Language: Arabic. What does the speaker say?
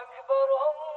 أكبر الله.